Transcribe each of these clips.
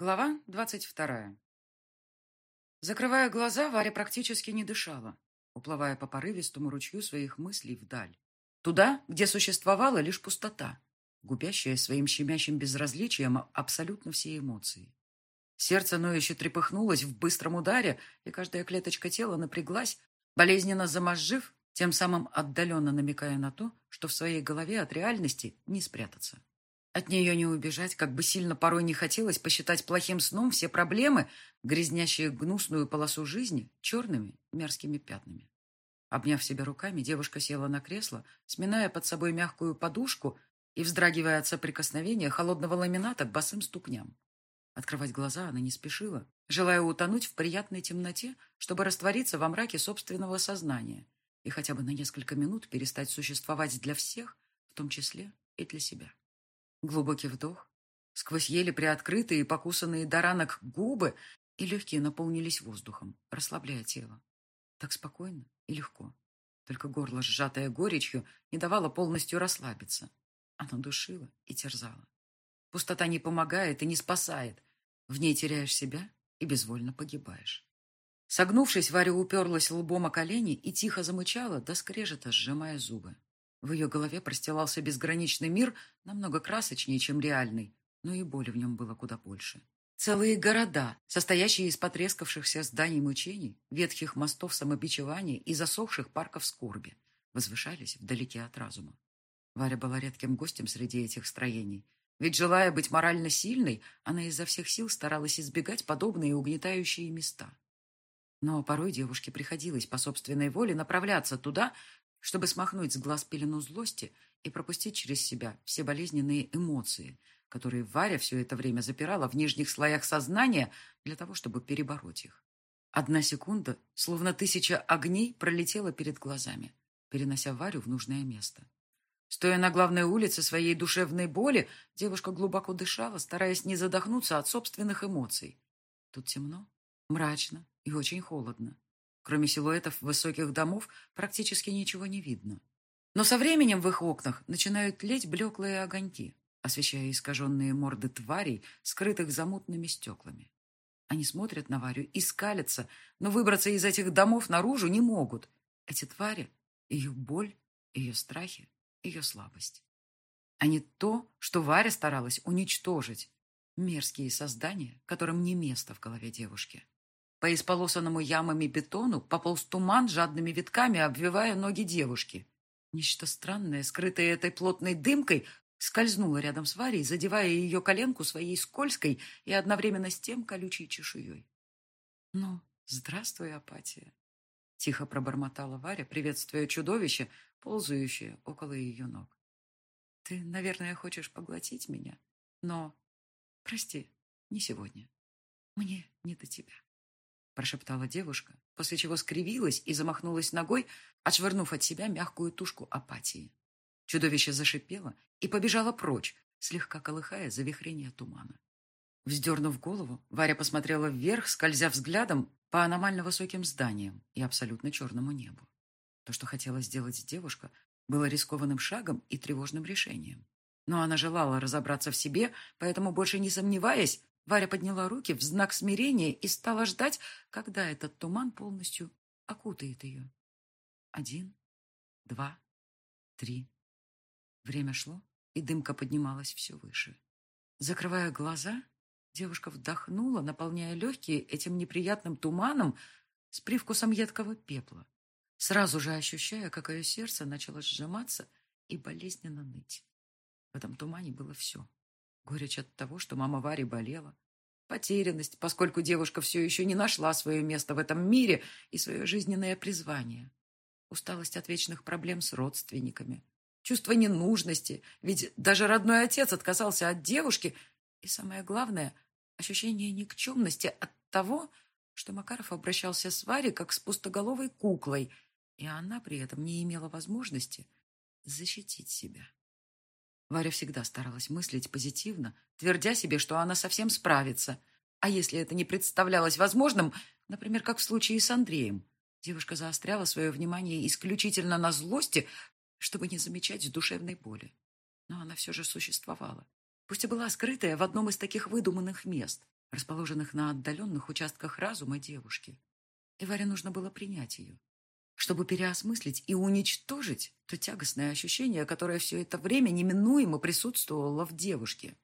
Глава двадцать вторая. Закрывая глаза, Варя практически не дышала, уплывая по порывистому ручью своих мыслей вдаль. Туда, где существовала лишь пустота, губящая своим щемящим безразличием абсолютно все эмоции. Сердце ноюще трепыхнулось в быстром ударе, и каждая клеточка тела напряглась, болезненно заможжив, тем самым отдаленно намекая на то, что в своей голове от реальности не спрятаться. От нее не убежать, как бы сильно порой не хотелось посчитать плохим сном все проблемы, грязнящие гнусную полосу жизни черными мерзкими пятнами. Обняв себя руками, девушка села на кресло, сминая под собой мягкую подушку и вздрагивая от соприкосновения холодного ламината к босым ступням. Открывать глаза она не спешила, желая утонуть в приятной темноте, чтобы раствориться во мраке собственного сознания и хотя бы на несколько минут перестать существовать для всех, в том числе и для себя. Глубокий вдох. Сквозь еле приоткрытые и покусанные до ранок губы и легкие наполнились воздухом, расслабляя тело. Так спокойно и легко. Только горло, сжатое горечью, не давало полностью расслабиться. Оно душило и терзало. Пустота не помогает и не спасает. В ней теряешь себя и безвольно погибаешь. Согнувшись, Варя уперлась лбом о колени и тихо замычала, до скрежета, сжимая зубы. В ее голове простилался безграничный мир, намного красочнее, чем реальный, но и боли в нем было куда больше. Целые города, состоящие из потрескавшихся зданий мучений, ветхих мостов самобичевания и засохших парков скорби, возвышались вдалеке от разума. Варя была редким гостем среди этих строений, ведь, желая быть морально сильной, она изо всех сил старалась избегать подобные угнетающие места. Но порой девушке приходилось по собственной воле направляться туда, чтобы смахнуть с глаз пелену злости и пропустить через себя все болезненные эмоции, которые Варя все это время запирала в нижних слоях сознания для того, чтобы перебороть их. Одна секунда, словно тысяча огней, пролетела перед глазами, перенося Варю в нужное место. Стоя на главной улице своей душевной боли, девушка глубоко дышала, стараясь не задохнуться от собственных эмоций. Тут темно, мрачно и очень холодно. Кроме силуэтов высоких домов практически ничего не видно. Но со временем в их окнах начинают тлеть блеклые огоньки, освещая искаженные морды тварей, скрытых за мутными стеклами. Они смотрят на Варю и скалятся, но выбраться из этих домов наружу не могут. Эти твари — ее боль, ее страхи, ее слабость. Они то, что Варя старалась уничтожить. Мерзкие создания, которым не место в голове девушки. По исполосанному ямами бетону пополз туман жадными витками, обвивая ноги девушки. Нечто странное, скрытое этой плотной дымкой, скользнуло рядом с Варей, задевая ее коленку своей скользкой и одновременно с тем колючей чешуей. «Ну, здравствуй, апатия!» Тихо пробормотала Варя, приветствуя чудовище, ползающее около ее ног. «Ты, наверное, хочешь поглотить меня, но... Прости, не сегодня. Мне не до тебя» прошептала девушка, после чего скривилась и замахнулась ногой, отшвырнув от себя мягкую тушку апатии. Чудовище зашипело и побежало прочь, слегка колыхая завихрение тумана. Вздернув голову, Варя посмотрела вверх, скользя взглядом по аномально высоким зданиям и абсолютно черному небу. То, что хотела сделать девушка, было рискованным шагом и тревожным решением. Но она желала разобраться в себе, поэтому, больше не сомневаясь, Варя подняла руки в знак смирения и стала ждать, когда этот туман полностью окутает ее. Один, два, три. Время шло, и дымка поднималась все выше. Закрывая глаза, девушка вдохнула, наполняя легкие этим неприятным туманом с привкусом едкого пепла, сразу же ощущая, как ее сердце начало сжиматься и болезненно ныть. В этом тумане было все. Горечь от того, что мама Вари болела. Потерянность, поскольку девушка все еще не нашла свое место в этом мире и свое жизненное призвание. Усталость от вечных проблем с родственниками. Чувство ненужности, ведь даже родной отец отказался от девушки. И самое главное, ощущение никчемности от того, что Макаров обращался с Варей как с пустоголовой куклой, и она при этом не имела возможности защитить себя. Варя всегда старалась мыслить позитивно, твердя себе, что она совсем справится. А если это не представлялось возможным, например, как в случае с Андреем, девушка заостряла свое внимание исключительно на злости, чтобы не замечать душевной боли. Но она все же существовала, пусть и была скрытая в одном из таких выдуманных мест. расположенных на отдаленных участках разума девушки. И Варе нужно было принять ее, чтобы переосмыслить и уничтожить то тягостное ощущение, которое все это время неминуемо присутствовало в девушке.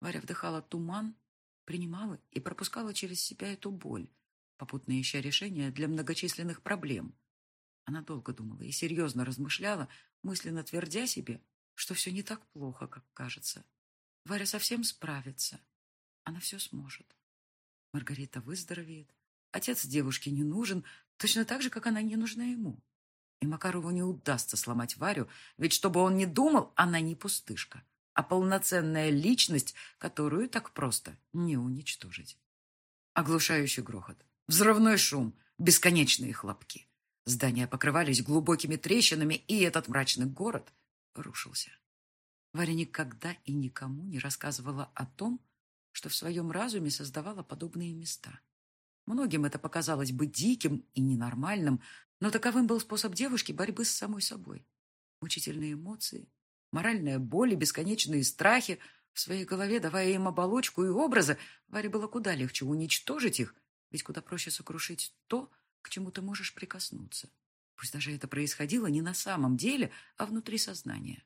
Варя вдыхала туман, принимала и пропускала через себя эту боль, попутно ища решения для многочисленных проблем. Она долго думала и серьезно размышляла, мысленно твердя себе, что все не так плохо, как кажется. Варя совсем справится. Она все сможет. Маргарита выздоровеет. Отец девушки не нужен, точно так же, как она не нужна ему. И Макарову не удастся сломать Варю, ведь чтобы он не думал, она не пустышка, а полноценная личность, которую так просто не уничтожить. Оглушающий грохот, взрывной шум, бесконечные хлопки. Здания покрывались глубокими трещинами, и этот мрачный город рушился. Варя никогда и никому не рассказывала о том, что в своем разуме создавала подобные места. Многим это показалось бы диким и ненормальным, но таковым был способ девушки борьбы с самой собой. Мучительные эмоции, моральная боль и бесконечные страхи в своей голове, давая им оболочку и образы, Варе было куда легче уничтожить их, ведь куда проще сокрушить то, к чему ты можешь прикоснуться. Пусть даже это происходило не на самом деле, а внутри сознания.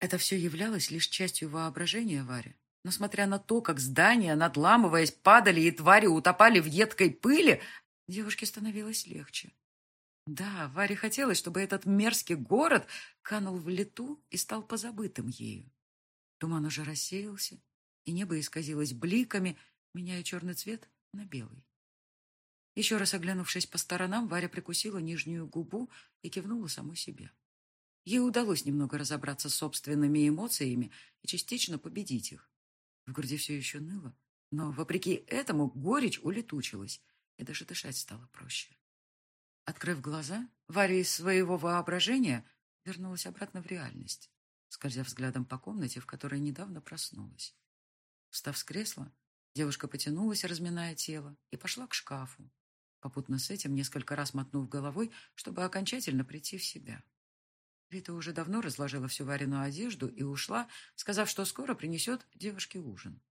Это все являлось лишь частью воображения Вари. Но смотря на то, как здания, надламываясь, падали и твари утопали в едкой пыли, девушке становилось легче. Да, Варе хотелось, чтобы этот мерзкий город канул в лету и стал позабытым ею. Туман уже рассеялся, и небо исказилось бликами, меняя черный цвет на белый. Еще раз оглянувшись по сторонам, Варя прикусила нижнюю губу и кивнула самой себе. Ей удалось немного разобраться с собственными эмоциями и частично победить их. В груди все еще ныло, но, вопреки этому, горечь улетучилась, и даже дышать стало проще. Открыв глаза, Варя из своего воображения вернулась обратно в реальность, скользя взглядом по комнате, в которой недавно проснулась. Встав с кресла, девушка потянулась, разминая тело, и пошла к шкафу, попутно с этим несколько раз мотнув головой, чтобы окончательно прийти в себя. Рита уже давно разложила всю вареную одежду и ушла, сказав, что скоро принесет девушке ужин.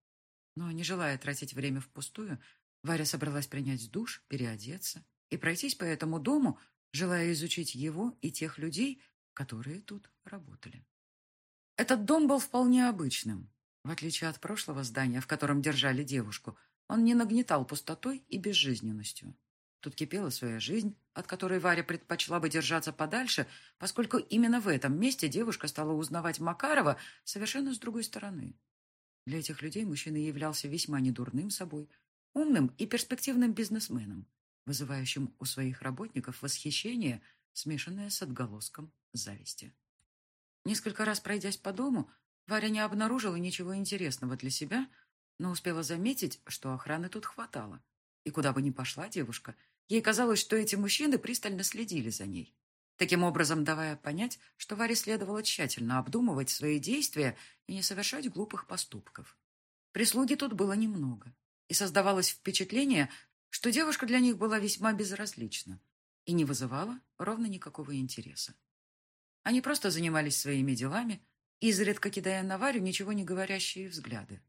Но, не желая тратить время впустую, Варя собралась принять душ, переодеться и пройтись по этому дому, желая изучить его и тех людей, которые тут работали. Этот дом был вполне обычным. В отличие от прошлого здания, в котором держали девушку, он не нагнетал пустотой и безжизненностью. Тут кипела своя жизнь, от которой Варя предпочла бы держаться подальше, поскольку именно в этом месте девушка стала узнавать Макарова совершенно с другой стороны. Для этих людей мужчина являлся весьма недурным собой, умным и перспективным бизнесменом, вызывающим у своих работников восхищение, смешанное с отголоском зависти. Несколько раз пройдясь по дому, Варя не обнаружила ничего интересного для себя, но успела заметить, что охраны тут хватало. И куда бы ни пошла девушка – Ей казалось, что эти мужчины пристально следили за ней, таким образом давая понять, что Варе следовало тщательно обдумывать свои действия и не совершать глупых поступков. Прислуги тут было немного, и создавалось впечатление, что девушка для них была весьма безразлична и не вызывала ровно никакого интереса. Они просто занимались своими делами, изредка кидая на Варю ничего не говорящие взгляды.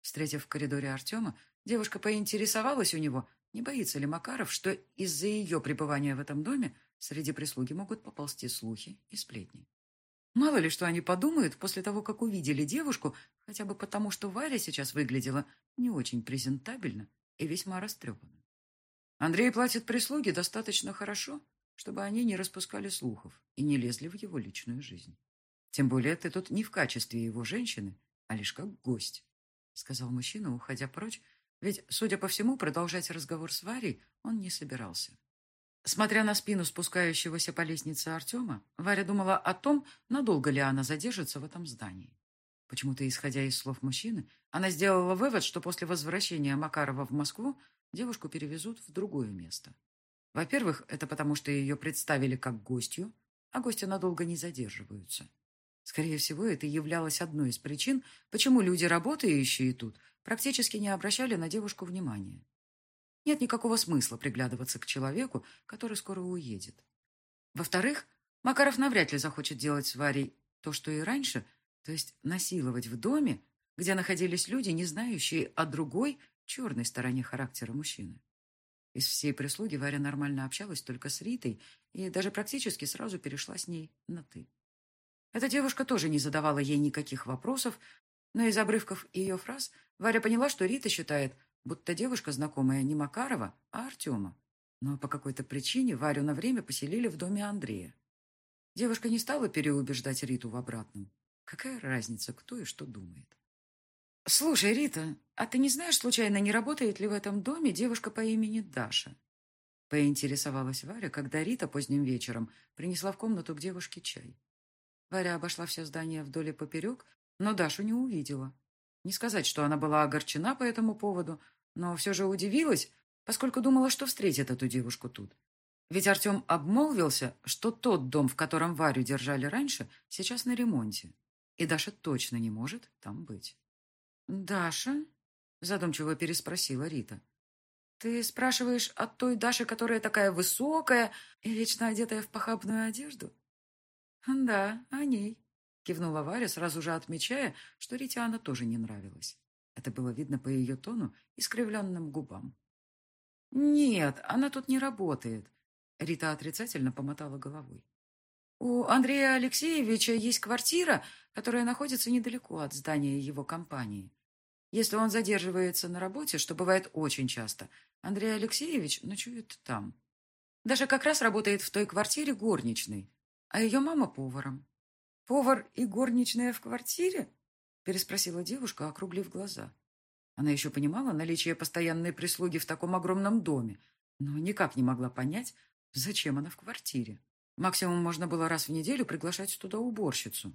Встретив в коридоре Артема, девушка поинтересовалась у него, не боится ли Макаров, что из-за ее пребывания в этом доме среди прислуги могут поползти слухи и сплетни? Мало ли, что они подумают после того, как увидели девушку, хотя бы потому, что Варя сейчас выглядела не очень презентабельно и весьма растрепанно. Андрей платит прислуге достаточно хорошо, чтобы они не распускали слухов и не лезли в его личную жизнь. Тем более ты тут не в качестве его женщины, а лишь как гость, — сказал мужчина, уходя прочь, ведь, судя по всему, продолжать разговор с Варей он не собирался. Смотря на спину спускающегося по лестнице Артема, Варя думала о том, надолго ли она задержится в этом здании. Почему-то, исходя из слов мужчины, она сделала вывод, что после возвращения Макарова в Москву девушку перевезут в другое место. Во-первых, это потому, что ее представили как гостью, а гости надолго не задерживаются. Скорее всего, это являлось одной из причин, почему люди, работающие тут, практически не обращали на девушку внимания. Нет никакого смысла приглядываться к человеку, который скоро уедет. Во-вторых, Макаров навряд ли захочет делать с Варей то, что и раньше, то есть насиловать в доме, где находились люди, не знающие о другой, черной стороне характера мужчины. Из всей прислуги Варя нормально общалась только с Ритой и даже практически сразу перешла с ней на «ты». Эта девушка тоже не задавала ей никаких вопросов, но из обрывков ее фраз Варя поняла, что Рита считает, будто девушка знакомая не Макарова, а Артема. Но по какой-то причине Варю на время поселили в доме Андрея. Девушка не стала переубеждать Риту в обратном. Какая разница, кто и что думает. «Слушай, Рита, а ты не знаешь, случайно, не работает ли в этом доме девушка по имени Даша?» Поинтересовалась Варя, когда Рита поздним вечером принесла в комнату к девушке чай. Варя обошла все здание вдоль и поперек, но Дашу не увидела. Не сказать, что она была огорчена по этому поводу, но все же удивилась, поскольку думала, что встретит эту девушку тут. Ведь Артем обмолвился, что тот дом, в котором Варю держали раньше, сейчас на ремонте, и Даша точно не может там быть. «Даша?» — задумчиво переспросила Рита. «Ты спрашиваешь о той Даше, которая такая высокая и вечно одетая в похабную одежду?» «Да, о ней», — кивнула Варя, сразу же отмечая, что Рите она тоже не нравилась. Это было видно по ее тону и скривленным губам. «Нет, она тут не работает», — Рита отрицательно помотала головой. «У Андрея Алексеевича есть квартира, которая находится недалеко от здания его компании. Если он задерживается на работе, что бывает очень часто, Андрей Алексеевич ночует там. Даша как раз работает в той квартире горничной, а ее мама поваром. «Повар и горничная в квартире?» переспросила девушка, округлив глаза. Она еще понимала наличие постоянной прислуги в таком огромном доме, но никак не могла понять, зачем она в квартире. Максимум можно было раз в неделю приглашать туда уборщицу.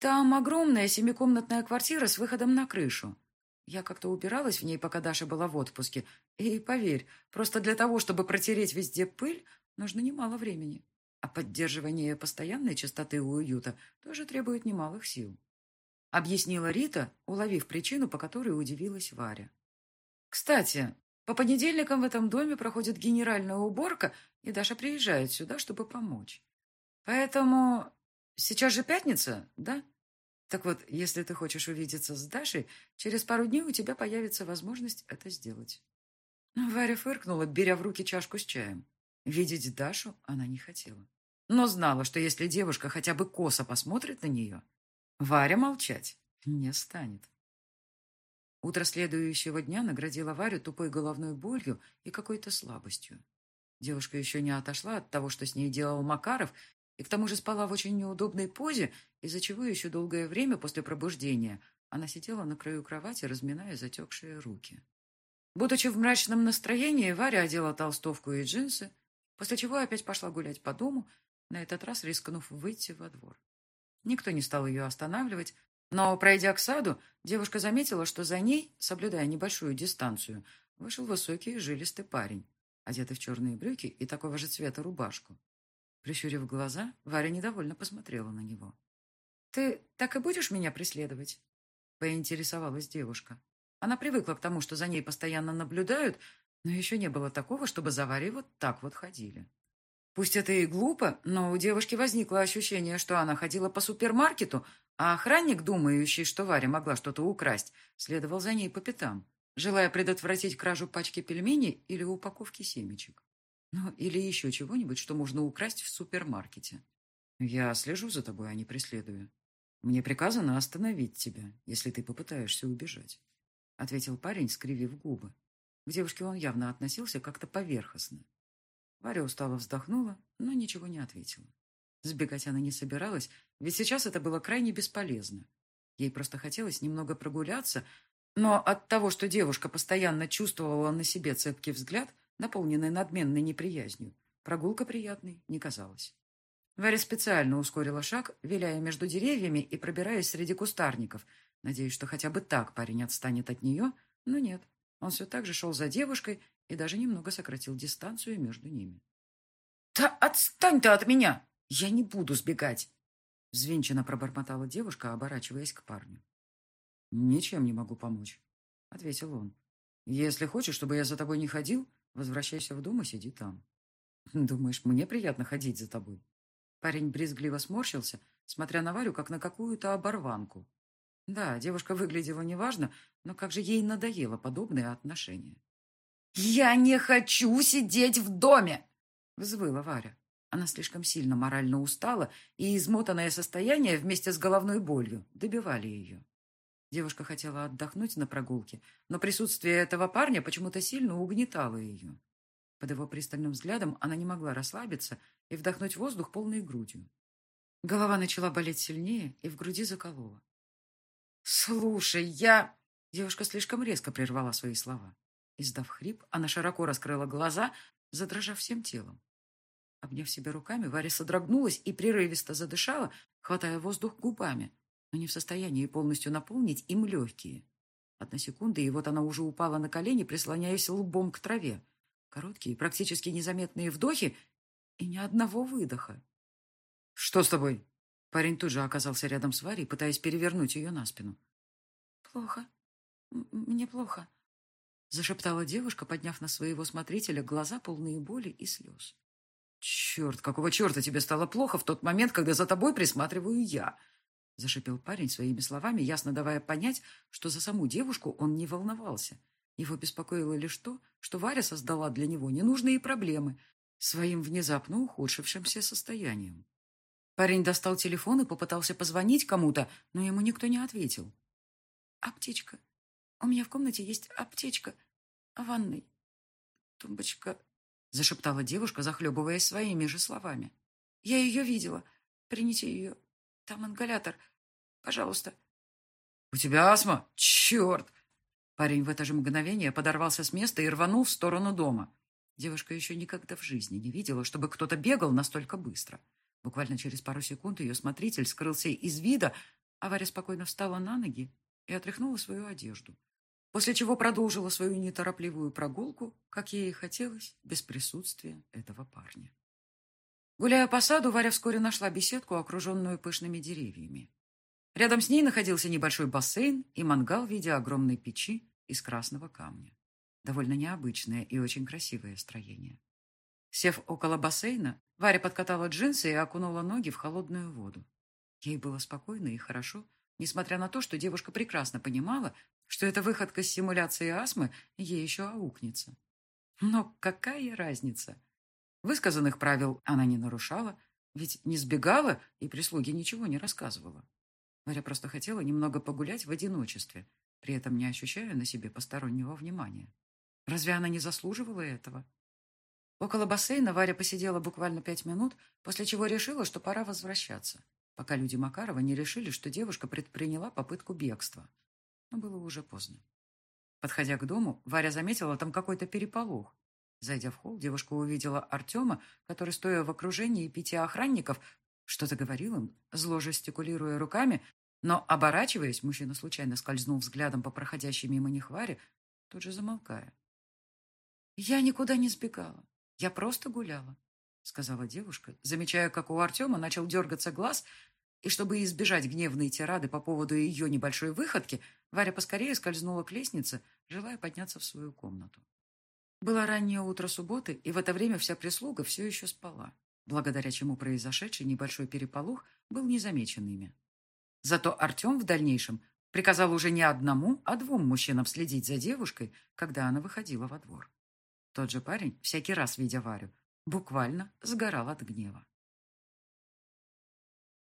Там огромная семикомнатная квартира с выходом на крышу. Я как-то убиралась в ней, пока Даша была в отпуске. И, поверь, просто для того, чтобы протереть везде пыль, нужно немало времени. А поддерживание постоянной чистоты и уюта тоже требует немалых сил. Объяснила Рита, уловив причину, по которой удивилась Варя. Кстати, по понедельникам в этом доме проходит генеральная уборка, и Даша приезжает сюда, чтобы помочь. Поэтому сейчас же пятница, да? Так вот, если ты хочешь увидеться с Дашей, через пару дней у тебя появится возможность это сделать. Варя фыркнула, беря в руки чашку с чаем. Видеть Дашу она не хотела. Но знала, что если девушка хотя бы косо посмотрит на нее, Варя молчать не станет. Утро следующего дня наградила Варю тупой головной болью и какой-то слабостью. Девушка еще не отошла от того, что с ней делал Макаров, и к тому же спала в очень неудобной позе, из-за чего еще долгое время после пробуждения она сидела на краю кровати, разминая затекшие руки. Будучи в мрачном настроении, Варя одела толстовку и джинсы, после чего опять пошла гулять по дому, на этот раз рискнув выйти во двор. Никто не стал ее останавливать, но, пройдя к саду, девушка заметила, что за ней, соблюдая небольшую дистанцию, вышел высокий жилистый парень, одетый в черные брюки и такого же цвета рубашку. Прищурив глаза, Варя недовольно посмотрела на него. «Ты так и будешь меня преследовать?» — поинтересовалась девушка. Она привыкла к тому, что за ней постоянно наблюдают, но еще не было такого, чтобы за Варей вот так вот ходили. Пусть это и глупо, но у девушки возникло ощущение, что она ходила по супермаркету, а охранник, думающий, что Варя могла что-то украсть, следовал за ней по пятам, желая предотвратить кражу пачки пельменей или упаковки семечек. Ну, или еще чего-нибудь, что можно украсть в супермаркете. Я слежу за тобой, а не преследую. Мне приказано остановить тебя, если ты попытаешься убежать, — ответил парень, скривив губы. К девушке он явно относился как-то поверхностно. Варя устало вздохнула, но ничего не ответила. Сбегать она не собиралась, ведь сейчас это было крайне бесполезно. Ей просто хотелось немного прогуляться, но от того, что девушка постоянно чувствовала на себе цепкий взгляд, наполненный надменной неприязнью, прогулка приятной не казалась. Варя специально ускорила шаг, виляя между деревьями и пробираясь среди кустарников, надеясь, что хотя бы так парень отстанет от нее, но нет. Он все так же шел за девушкой и даже немного сократил дистанцию между ними. «Да отстань ты от меня! Я не буду сбегать!» Взвинченно пробормотала девушка, оборачиваясь к парню. «Ничем не могу помочь», — ответил он. «Если хочешь, чтобы я за тобой не ходил, возвращайся в дом и сиди там. Думаешь, мне приятно ходить за тобой?» Парень брезгливо сморщился, смотря на Варю, как на какую-то оборванку. Да, девушка выглядела неважно, но как же ей надоело подобное отношение. «Я не хочу сидеть в доме!» — взвыла Варя. Она слишком сильно морально устала, и измотанное состояние вместе с головной болью добивали ее. Девушка хотела отдохнуть на прогулке, но присутствие этого парня почему-то сильно угнетало ее. Под его пристальным взглядом она не могла расслабиться и вдохнуть воздух полной грудью. Голова начала болеть сильнее и в груди заколола. «Слушай, я...» Девушка слишком резко прервала свои слова. Издав хрип, она широко раскрыла глаза, задрожав всем телом. Обняв себя руками, Варя содрогнулась и прерывисто задышала, хватая воздух губами, но не в состоянии полностью наполнить им легкие. Одна секунда, и вот она уже упала на колени, прислоняясь лбом к траве. Короткие, практически незаметные вдохи и ни одного выдоха. «Что с тобой?» Парень тут же оказался рядом с Варей, пытаясь перевернуть ее на спину. «Плохо. Мне плохо», — зашептала девушка, подняв на своего смотрителя глаза, полные боли и слез. «Черт, какого черта тебе стало плохо в тот момент, когда за тобой присматриваю я?» Зашипел парень своими словами, ясно давая понять, что за саму девушку он не волновался. Его беспокоило лишь то, что Варя создала для него ненужные проблемы своим внезапно ухудшившимся состоянием. Парень достал телефон и попытался позвонить кому-то, но ему никто не ответил. «Аптечка. У меня в комнате есть аптечка. В ванной. Тумбочка — зашептала девушка, захлебываясь своими же словами. «Я ее видела. Прините ее. Там ингалятор. Пожалуйста». «У тебя астма? Черт!» Парень в это же мгновение подорвался с места и рванул в сторону дома. Девушка еще никогда в жизни не видела, чтобы кто-то бегал настолько быстро. Буквально через пару секунд ее смотритель скрылся из вида, а Варя спокойно встала на ноги и отряхнула свою одежду после чего продолжила свою неторопливую прогулку, как ей и хотелось, без присутствия этого парня. Гуляя по саду, Варя вскоре нашла беседку, окруженную пышными деревьями. Рядом с ней находился небольшой бассейн и мангал в виде огромной печи из красного камня. Довольно необычное и очень красивое строение. Сев около бассейна, Варя подкатала джинсы и окунула ноги в холодную воду. Ей было спокойно и хорошо, несмотря на то, что девушка прекрасно понимала, что эта выходка с симуляцией астмы ей еще аукнется. Но какая разница? Высказанных правил она не нарушала, ведь не сбегала и прислуге ничего не рассказывала. Варя просто хотела немного погулять в одиночестве, при этом не ощущая на себе постороннего внимания. Разве она не заслуживала этого? Около бассейна Варя посидела буквально пять минут, после чего решила, что пора возвращаться, пока люди Макарова не решили, что девушка предприняла попытку бегства но было уже поздно. Подходя к дому, Варя заметила там какой-то переполох. Зайдя в холл, девушка увидела Артема, который, стоя в окружении пяти охранников, что-то говорил им, зло жестикулируя руками, но, оборачиваясь, мужчина случайно скользнул взглядом по проходящей мимо них Варе, тут же замолкая. «Я никуда не сбегала. Я просто гуляла», — сказала девушка, замечая, как у Артема начал дергаться глаз, и чтобы избежать гневной тирады по поводу ее небольшой выходки, Варя поскорее скользнула к лестнице, желая подняться в свою комнату. Было раннее утро субботы, и в это время вся прислуга все еще спала, благодаря чему произошедший небольшой переполох был незамечен ими. Зато Артем в дальнейшем приказал уже не одному, а двум мужчинам следить за девушкой, когда она выходила во двор. Тот же парень, всякий раз видя Варю, буквально сгорал от гнева.